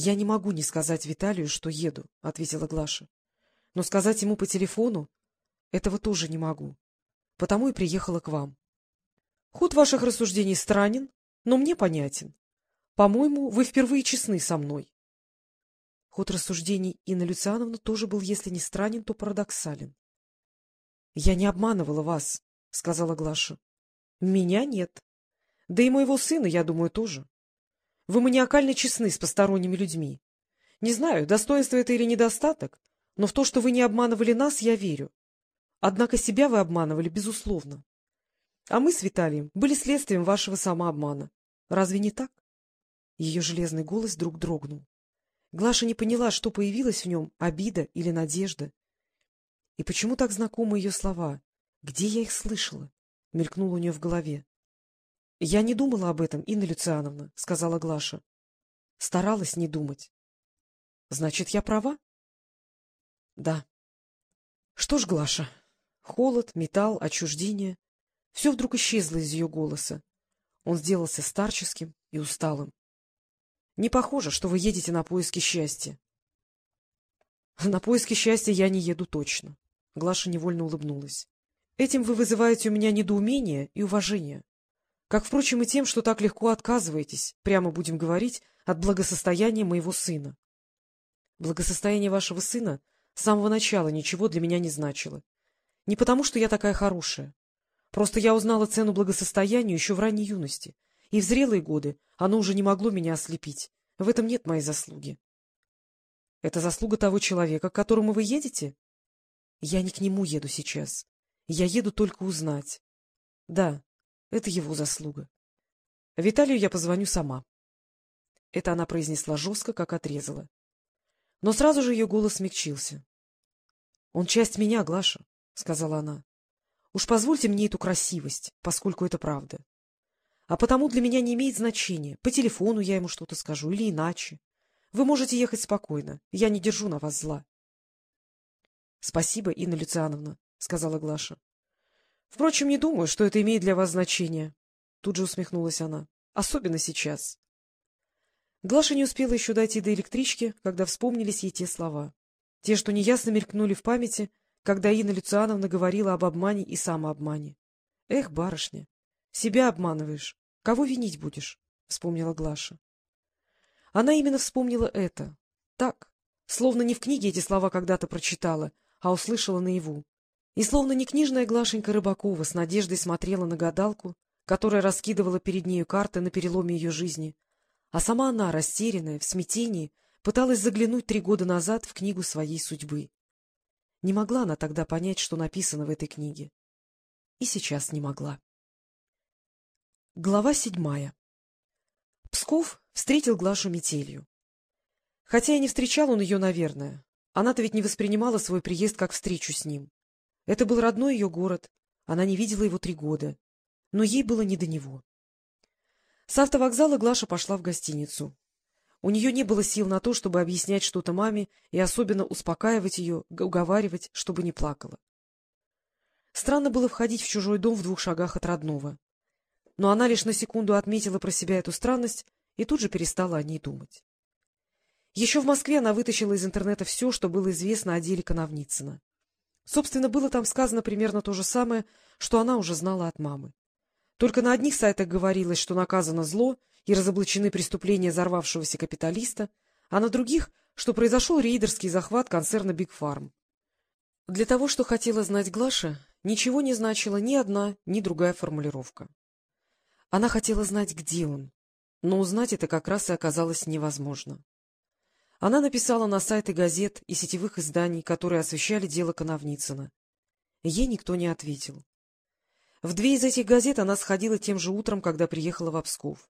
Я не могу не сказать Виталию, что еду, — ответила Глаша. — Но сказать ему по телефону этого тоже не могу. Потому и приехала к вам. Ход ваших рассуждений странен, но мне понятен. По-моему, вы впервые честны со мной. Ход рассуждений Инны Люциановны тоже был, если не странен, то парадоксален. — Я не обманывала вас, — сказала Глаша. — Меня нет. Да и моего сына, я думаю, тоже. Вы маниакально честны с посторонними людьми. Не знаю, достоинство это или недостаток, но в то, что вы не обманывали нас, я верю. Однако себя вы обманывали, безусловно. А мы с Виталием были следствием вашего самообмана. Разве не так? Ее железный голос вдруг дрогнул. Глаша не поняла, что появилось в нем, обида или надежда. И почему так знакомы ее слова? Где я их слышала? Мелькнуло у нее в голове. — Я не думала об этом, Инна Люциановна, — сказала Глаша. — Старалась не думать. — Значит, я права? — Да. — Что ж, Глаша, холод, металл, отчуждение — все вдруг исчезло из ее голоса. Он сделался старческим и усталым. — Не похоже, что вы едете на поиски счастья. — На поиски счастья я не еду точно. Глаша невольно улыбнулась. — Этим вы вызываете у меня недоумение и уважение. Как, впрочем, и тем, что так легко отказываетесь, прямо будем говорить, от благосостояния моего сына. Благосостояние вашего сына с самого начала ничего для меня не значило. Не потому, что я такая хорошая. Просто я узнала цену благосостоянию еще в ранней юности, и в зрелые годы оно уже не могло меня ослепить. В этом нет моей заслуги. — Это заслуга того человека, к которому вы едете? — Я не к нему еду сейчас. Я еду только узнать. Да, это его заслуга. Виталию я позвоню сама. Это она произнесла жестко, как отрезала. Но сразу же ее голос смягчился. — Он часть меня, Глаша, — сказала она. — Уж позвольте мне эту красивость, поскольку это правда. А потому для меня не имеет значения, по телефону я ему что-то скажу или иначе. Вы можете ехать спокойно, я не держу на вас зла. — Спасибо, Инна Люциановна, — сказала Глаша. — Впрочем, не думаю, что это имеет для вас значение. Тут же усмехнулась она. — Особенно сейчас. Глаша не успела еще дойти до электрички, когда вспомнились ей те слова. Те, что неясно мелькнули в памяти, когда Инна Люциановна говорила об обмане и самообмане. — Эх, барышня, себя обманываешь. Кого винить будешь? — вспомнила Глаша. Она именно вспомнила это. Так, словно не в книге эти слова когда-то прочитала, а услышала наяву. И словно не книжная Глашенька Рыбакова с надеждой смотрела на гадалку, которая раскидывала перед нею карты на переломе ее жизни, а сама она, растерянная, в смятении, пыталась заглянуть три года назад в книгу своей судьбы. Не могла она тогда понять, что написано в этой книге. И сейчас не могла. Глава седьмая Псков встретил Глашу метелью. Хотя и не встречал он ее, наверное. Она-то ведь не воспринимала свой приезд как встречу с ним. Это был родной ее город, она не видела его три года, но ей было не до него. С автовокзала Глаша пошла в гостиницу. У нее не было сил на то, чтобы объяснять что-то маме и особенно успокаивать ее, уговаривать, чтобы не плакала. Странно было входить в чужой дом в двух шагах от родного. Но она лишь на секунду отметила про себя эту странность и тут же перестала о ней думать. Еще в Москве она вытащила из интернета все, что было известно о деле Коновницына. Собственно, было там сказано примерно то же самое, что она уже знала от мамы. Только на одних сайтах говорилось, что наказано зло и разоблачены преступления взорвавшегося капиталиста, а на других, что произошел рейдерский захват концерна «Биг Фарм». Для того, что хотела знать Глаша, ничего не значила ни одна, ни другая формулировка. Она хотела знать, где он, но узнать это как раз и оказалось невозможно. Она написала на сайты газет и сетевых изданий, которые освещали дело Коновницына. Ей никто не ответил. В две из этих газет она сходила тем же утром, когда приехала в Псков.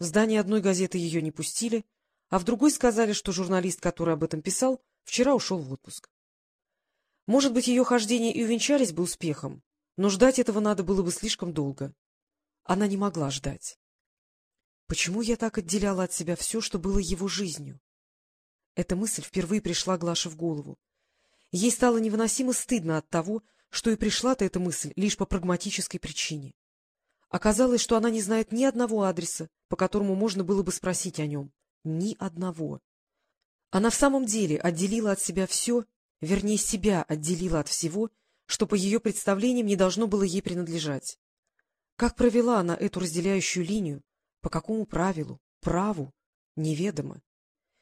В здание одной газеты ее не пустили, а в другой сказали, что журналист, который об этом писал, вчера ушел в отпуск. Может быть, ее хождения и увенчались бы успехом, но ждать этого надо было бы слишком долго. Она не могла ждать. Почему я так отделяла от себя все, что было его жизнью? Эта мысль впервые пришла Глаше в голову. Ей стало невыносимо стыдно от того, что и пришла-то эта мысль лишь по прагматической причине. Оказалось, что она не знает ни одного адреса, по которому можно было бы спросить о нем. Ни одного. Она в самом деле отделила от себя все, вернее, себя отделила от всего, что по ее представлениям не должно было ей принадлежать. Как провела она эту разделяющую линию, по какому правилу, праву, неведомо.